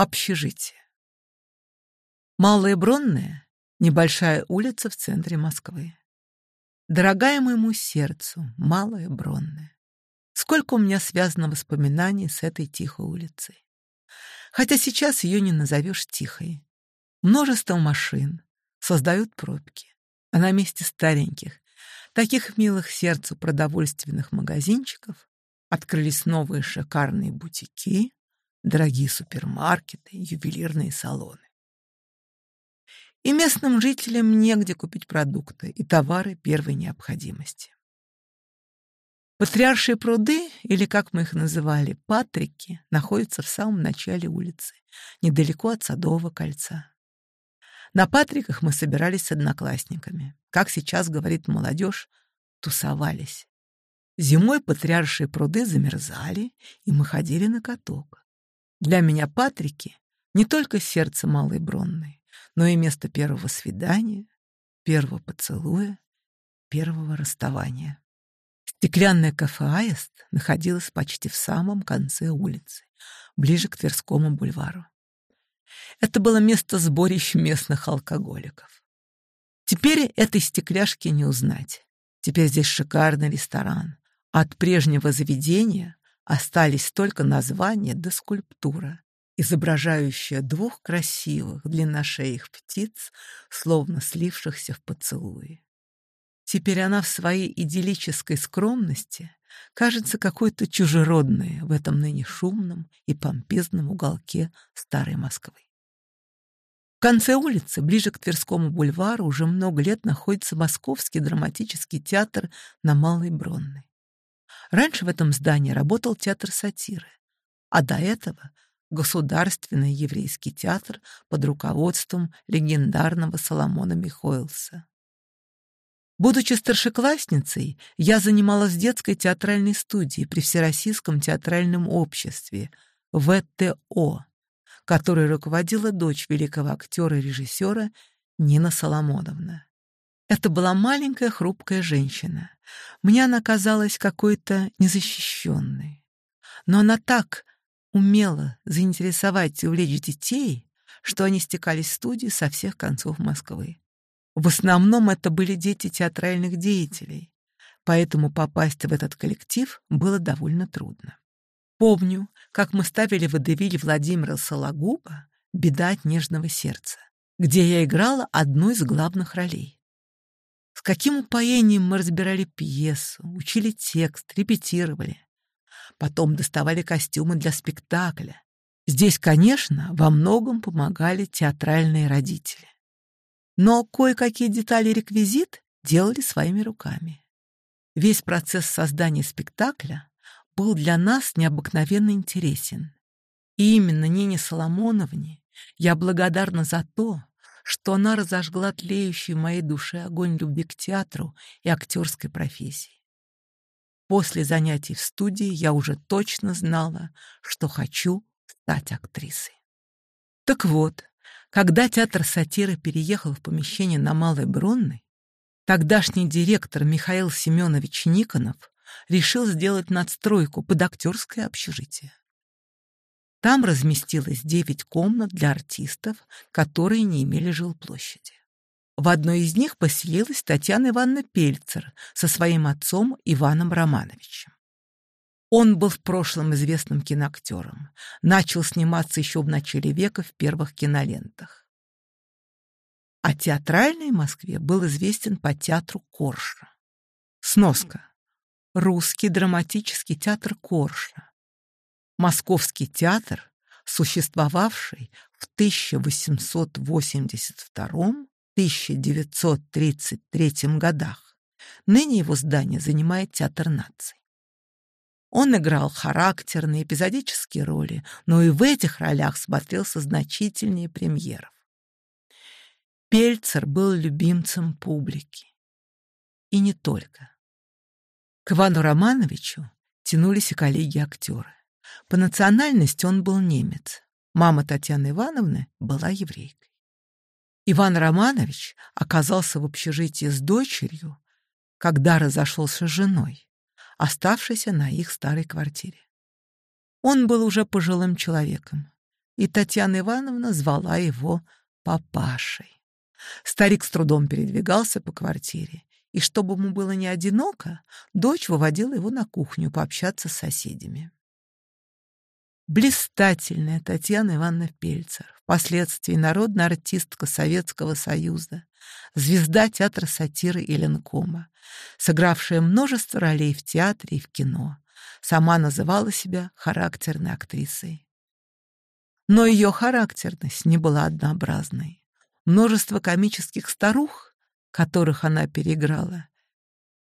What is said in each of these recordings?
Общежитие. Малая Бронная, — небольшая улица в центре Москвы. Дорогая моему сердцу, Малая Бронная. Сколько у меня связано воспоминаний с этой тихой улицей. Хотя сейчас ее не назовешь тихой. Множество машин создают пробки, а на месте стареньких, таких милых сердцу продовольственных магазинчиков открылись новые шикарные бутики, дорогие супермаркеты, ювелирные салоны. И местным жителям негде купить продукты и товары первой необходимости. Патриаршие пруды, или как мы их называли, патрики, находятся в самом начале улицы, недалеко от Садового кольца. На патриках мы собирались с одноклассниками. Как сейчас говорит молодежь, тусовались. Зимой патриаршие пруды замерзали, и мы ходили на каток. Для меня Патрики не только сердце малой Бронной, но и место первого свидания, первого поцелуя, первого расставания. Стеклянное кафе «Аист» находилось почти в самом конце улицы, ближе к Тверскому бульвару. Это было место сборищ местных алкоголиков. Теперь этой стекляшки не узнать. Теперь здесь шикарный ресторан. От прежнего заведения Остались только название да скульптура, изображающая двух красивых длинношеих птиц, словно слившихся в поцелуе. Теперь она в своей идиллической скромности кажется какой-то чужеродной в этом ныне шумном и помпезном уголке старой Москвы. В конце улицы, ближе к Тверскому бульвару, уже много лет находится Московский драматический театр на Малой Бронной. Раньше в этом здании работал театр сатиры, а до этого — Государственный еврейский театр под руководством легендарного Соломона Михоэлса. Будучи старшеклассницей, я занималась в детской театральной студии при Всероссийском театральном обществе ВТО, которой руководила дочь великого актера и режиссера Нина Соломоновна. Это была маленькая хрупкая женщина — мне она казалась какой-то незащищенной. Но она так умела заинтересовать и увлечь детей, что они стекались в студии со всех концов Москвы. В основном это были дети театральных деятелей, поэтому попасть в этот коллектив было довольно трудно. Помню, как мы ставили в Владимира Сологуба «Беда от нежного сердца», где я играла одну из главных ролей. С каким упоением мы разбирали пьесу, учили текст, репетировали. Потом доставали костюмы для спектакля. Здесь, конечно, во многом помогали театральные родители. Но кое-какие детали реквизит делали своими руками. Весь процесс создания спектакля был для нас необыкновенно интересен. И именно Нине Соломоновне я благодарна за то, что она разожгла тлеющий в моей душе огонь любви к театру и актерской профессии. После занятий в студии я уже точно знала, что хочу стать актрисой. Так вот, когда театр сатиры переехал в помещение на Малой Бронной, тогдашний директор Михаил Семенович Никонов решил сделать надстройку под актерское общежитие. Там разместилось девять комнат для артистов, которые не имели жилплощади. В одной из них поселилась Татьяна Ивановна Пельцер со своим отцом Иваном Романовичем. Он был в прошлом известным киноактером, начал сниматься еще в начале века в первых кинолентах. А театральной Москве был известен по театру Корша. Сноска. Русский драматический театр Корша Московский театр, существовавший в 1882-1933 годах. Ныне его здание занимает Театр наций. Он играл характерные эпизодические роли, но и в этих ролях смотрелся значительнее премьеров. Пельцер был любимцем публики. И не только. К Ивану Романовичу тянулись и коллеги-актеры. По национальности он был немец. Мама Татьяны Ивановны была еврейкой. Иван Романович оказался в общежитии с дочерью, когда разошелся с женой, оставшейся на их старой квартире. Он был уже пожилым человеком, и Татьяна Ивановна звала его папашей. Старик с трудом передвигался по квартире, и чтобы ему было не одиноко, дочь выводила его на кухню пообщаться с соседями блистательная Татьяна Ивановна Пельцер, впоследствии народная артистка Советского Союза, звезда театра сатиры и ленкома, сыгравшая множество ролей в театре и в кино. Сама называла себя характерной актрисой. Но ее характерность не была однообразной. Множество комических старух, которых она переиграла,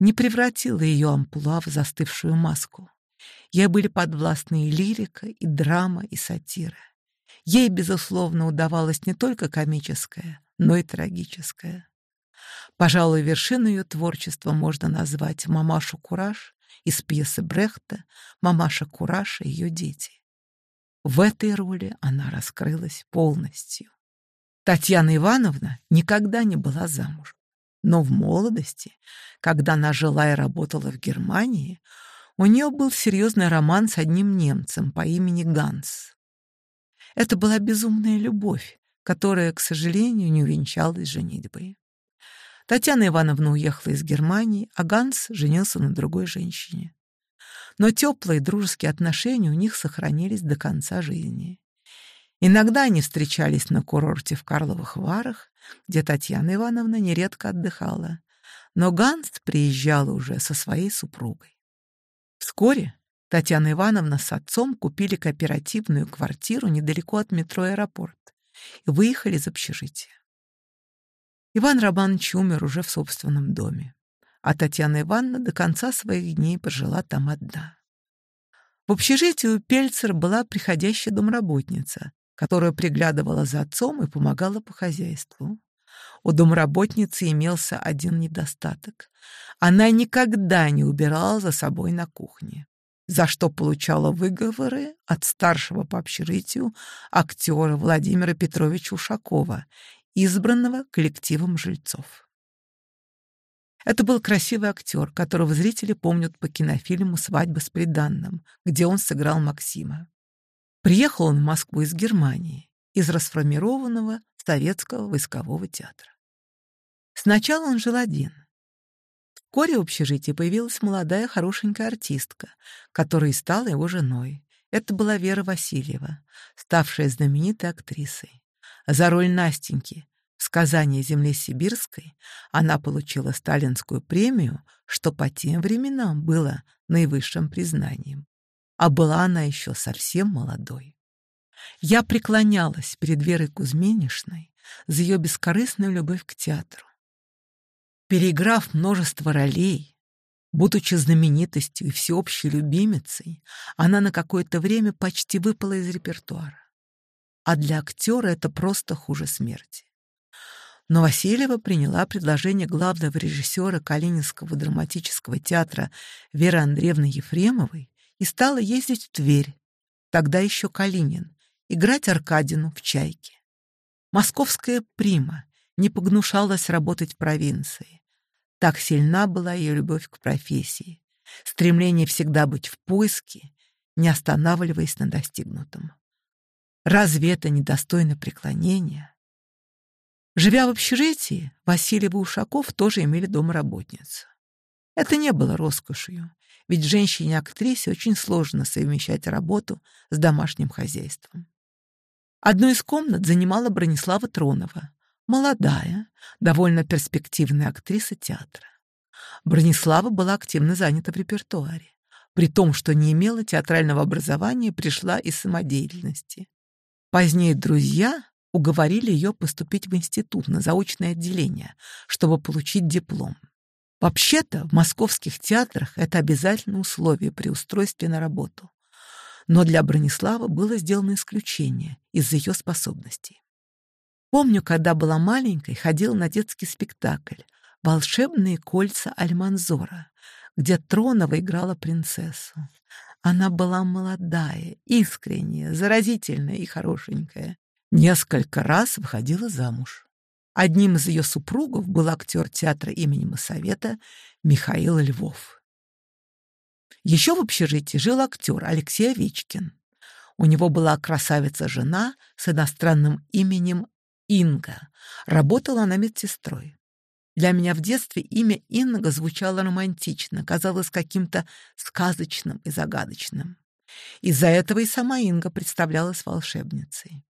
не превратило ее амплуа в застывшую маску. Ей были подвластны и лирика, и драма, и сатира. Ей, безусловно, удавалось не только комическое, но и трагическое. Пожалуй, вершину ее творчества можно назвать «Мамашу Кураж» из пьесы Брехта «Мамаша Кураж и ее дети». В этой роли она раскрылась полностью. Татьяна Ивановна никогда не была замужем. Но в молодости, когда она жила и работала в Германии, у нее был серьезный роман с одним немцем по имени Ганс. Это была безумная любовь, которая, к сожалению, не увенчалась женитьбой. Татьяна Ивановна уехала из Германии, а Ганс женился на другой женщине. Но теплые дружеские отношения у них сохранились до конца жизни. Иногда они встречались на курорте в Карловых Варах, где Татьяна Ивановна нередко отдыхала, но Ганс приезжал уже со своей супругой. Вскоре Татьяна Ивановна с отцом купили кооперативную квартиру недалеко от метро «Аэропорт» и выехали из общежития. Иван Романович умер уже в собственном доме, а Татьяна Ивановна до конца своих дней пожила там одна. В общежитии у Пельцер была приходящая домработница, которая приглядывала за отцом и помогала по хозяйству. У домработницы имелся один недостаток. Она никогда не убирала за собой на кухне, за что получала выговоры от старшего по общежитию актера Владимира Петровича Ушакова, избранного коллективом жильцов. Это был красивый актер, которого зрители помнят по кинофильму «Свадьба с приданным», где он сыграл Максима. Приехал он в Москву из Германии из расформированного советского войскового театра. Сначала он жил один. Вскоре в общежитии появилась молодая хорошенькая артистка, которая и стала его женой. Это была Вера Васильева, ставшая знаменитой актрисой. За роль Настеньки в «Сказании земли сибирской» она получила сталинскую премию, что по тем временам было наивысшим признанием. А была она еще совсем молодой. Я преклонялась перед Верой Кузьминишной за ее бескорыстную любовь к театру. Переиграв множество ролей, будучи знаменитостью и всеобщей любимицей, она на какое-то время почти выпала из репертуара. А для актера это просто хуже смерти. Но Васильева приняла предложение главного режиссера Калининского драматического театра Веры Андреевны Ефремовой и стала ездить в Тверь, тогда еще Калинин, играть Аркадину в «Чайке». Московская прима не погнушалась работать в провинции. Так сильна была ее любовь к профессии, стремление всегда быть в поиске, не останавливаясь на достигнутом. Разве это недостойно преклонения? Живя в общежитии, Васильев и Ушаков тоже имели домработницу. Это не было роскошью, ведь женщине-актрисе очень сложно совмещать работу с домашним хозяйством. Одну из комнат занимала Бронислава Тронова, молодая, довольно перспективная актриса театра. Бронислава была активно занята в репертуаре. При том, что не имела театрального образования, пришла из самодеятельности. Позднее друзья уговорили ее поступить в институт на заочное отделение, чтобы получить диплом. Вообще-то в московских театрах это обязательное условие при устройстве на работу но для Бронислава было сделано исключение из-за ее способностей. Помню, когда была маленькой, ходила на детский спектакль «Волшебные кольца Альманзора», где Тронова играла принцессу. Она была молодая, искренняя, заразительная и хорошенькая. Несколько раз выходила замуж. Одним из ее супругов был актер театра имени Моссовета Михаил Львов. Еще в общежитии жил актер Алексей Овечкин. У него была красавица-жена с иностранным именем Инга. Работала она медсестрой. Для меня в детстве имя Инга звучало романтично, казалось каким-то сказочным и загадочным. Из-за этого и сама Инга представлялась волшебницей.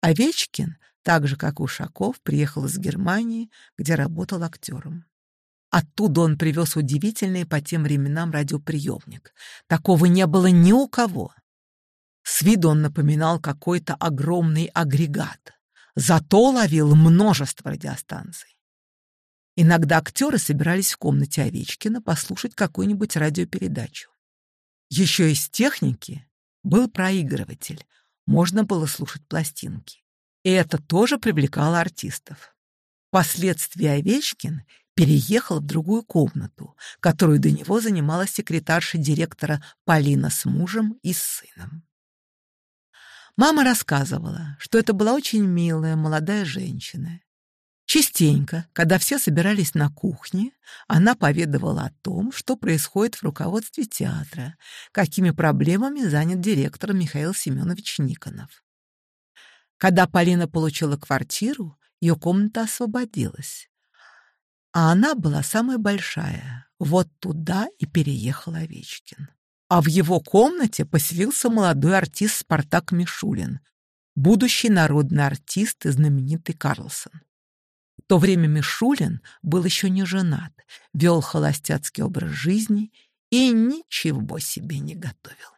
Овечкин, так же как Ушаков, приехал из Германии, где работал актером. Оттуда он привез удивительный по тем временам радиоприемник. Такого не было ни у кого. С виду он напоминал какой-то огромный агрегат. Зато ловил множество радиостанций. Иногда актеры собирались в комнате Овечкина послушать какую-нибудь радиопередачу. Еще из техники был проигрыватель. Можно было слушать пластинки. И это тоже привлекало артистов. Впоследствии Овечкин переехал в другую комнату, которую до него занимала секретарша директора Полина с мужем и с сыном. Мама рассказывала, что это была очень милая молодая женщина. Частенько, когда все собирались на кухне, она поведывала о том, что происходит в руководстве театра, какими проблемами занят директор Михаил Семенович Никонов. Когда Полина получила квартиру, ее комната освободилась. А она была самая большая. Вот туда и переехал Овечкин. А в его комнате поселился молодой артист Спартак Мишулин, будущий народный артист и знаменитый Карлсон. В то время Мишулин был еще не женат, вел холостяцкий образ жизни и ничего себе не готовил.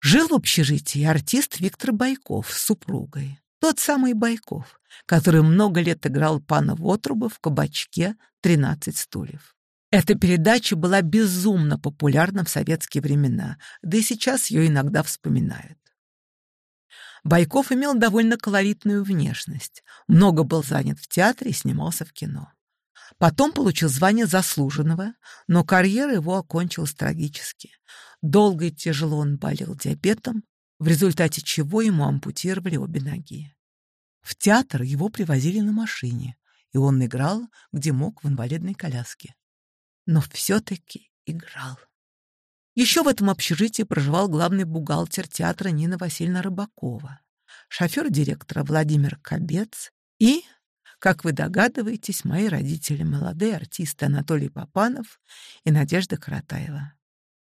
Жил в общежитии артист Виктор Байков с супругой. Тот самый Байков, который много лет играл пана Вотруба в кабачке «13 стульев». Эта передача была безумно популярна в советские времена, да и сейчас ее иногда вспоминают. Байков имел довольно колоритную внешность, много был занят в театре и снимался в кино. Потом получил звание заслуженного, но карьера его окончилась трагически. Долго и тяжело он болел диабетом, в результате чего ему ампутировали обе ноги. В театр его привозили на машине, и он играл, где мог, в инвалидной коляске. Но все-таки играл. Еще в этом общежитии проживал главный бухгалтер театра Нина Васильевна Рыбакова, шофер директора Владимир Кобец и, как вы догадываетесь, мои родители, молодые артисты Анатолий Попанов и Надежда Каратаева.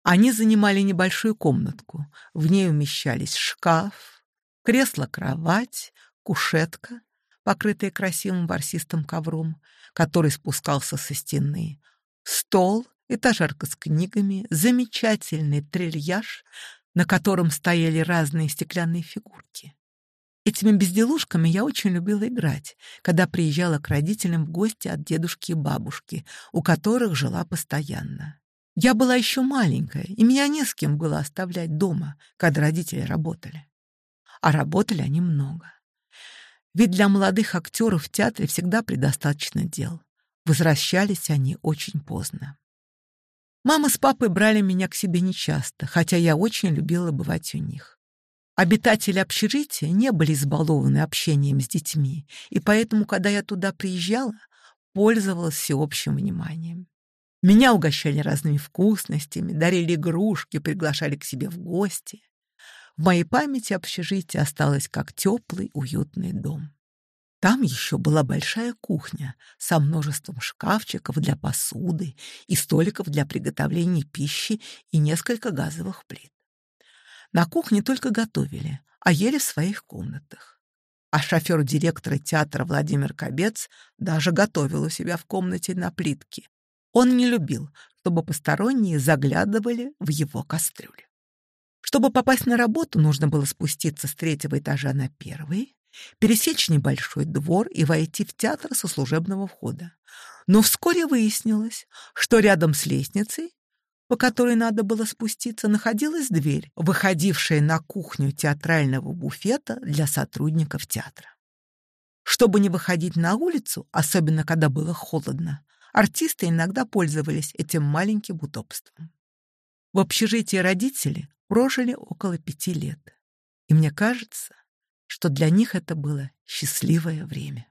Они занимали небольшую комнатку. В ней умещались шкаф, кресло-кровать, кушетка, покрытая красивым ворсистым ковром, который спускался со стены, стол, этажерка с книгами, замечательный трильяж, на котором стояли разные стеклянные фигурки. Этими безделушками я очень любила играть, когда приезжала к родителям в гости от дедушки и бабушки, у которых жила постоянно. Я была еще маленькая, и меня не с кем было оставлять дома, когда родители работали. А работали они много. Ведь для молодых актеров в театре всегда предостаточно дел. Возвращались они очень поздно. Мама с папой брали меня к себе нечасто, хотя я очень любила бывать у них. Обитатели общежития не были избалованы общением с детьми, и поэтому, когда я туда приезжала, пользовалась всеобщим вниманием. Меня угощали разными вкусностями, дарили игрушки, приглашали к себе в гости. В моей памяти общежитие осталось как теплый, уютный дом. Там еще была большая кухня со множеством шкафчиков для посуды и столиков для приготовления пищи и несколько газовых плит. На кухне только готовили, а ели в своих комнатах. А шофер директора театра Владимир Кобец даже готовил у себя в комнате на плитке. Он не любил, чтобы посторонние заглядывали в его кастрюлю. Чтобы попасть на работу, нужно было спуститься с третьего этажа на первый, пересечь небольшой двор и войти в театр со служебного входа. Но вскоре выяснилось, что рядом с лестницей, по которой надо было спуститься, находилась дверь, выходившая на кухню театрального буфета для сотрудников театра. Чтобы не выходить на улицу, особенно когда было холодно, артисты иногда пользовались этим маленьким удобством. В общежитии родители прожили около пяти лет. И мне кажется, что для них это было счастливое время.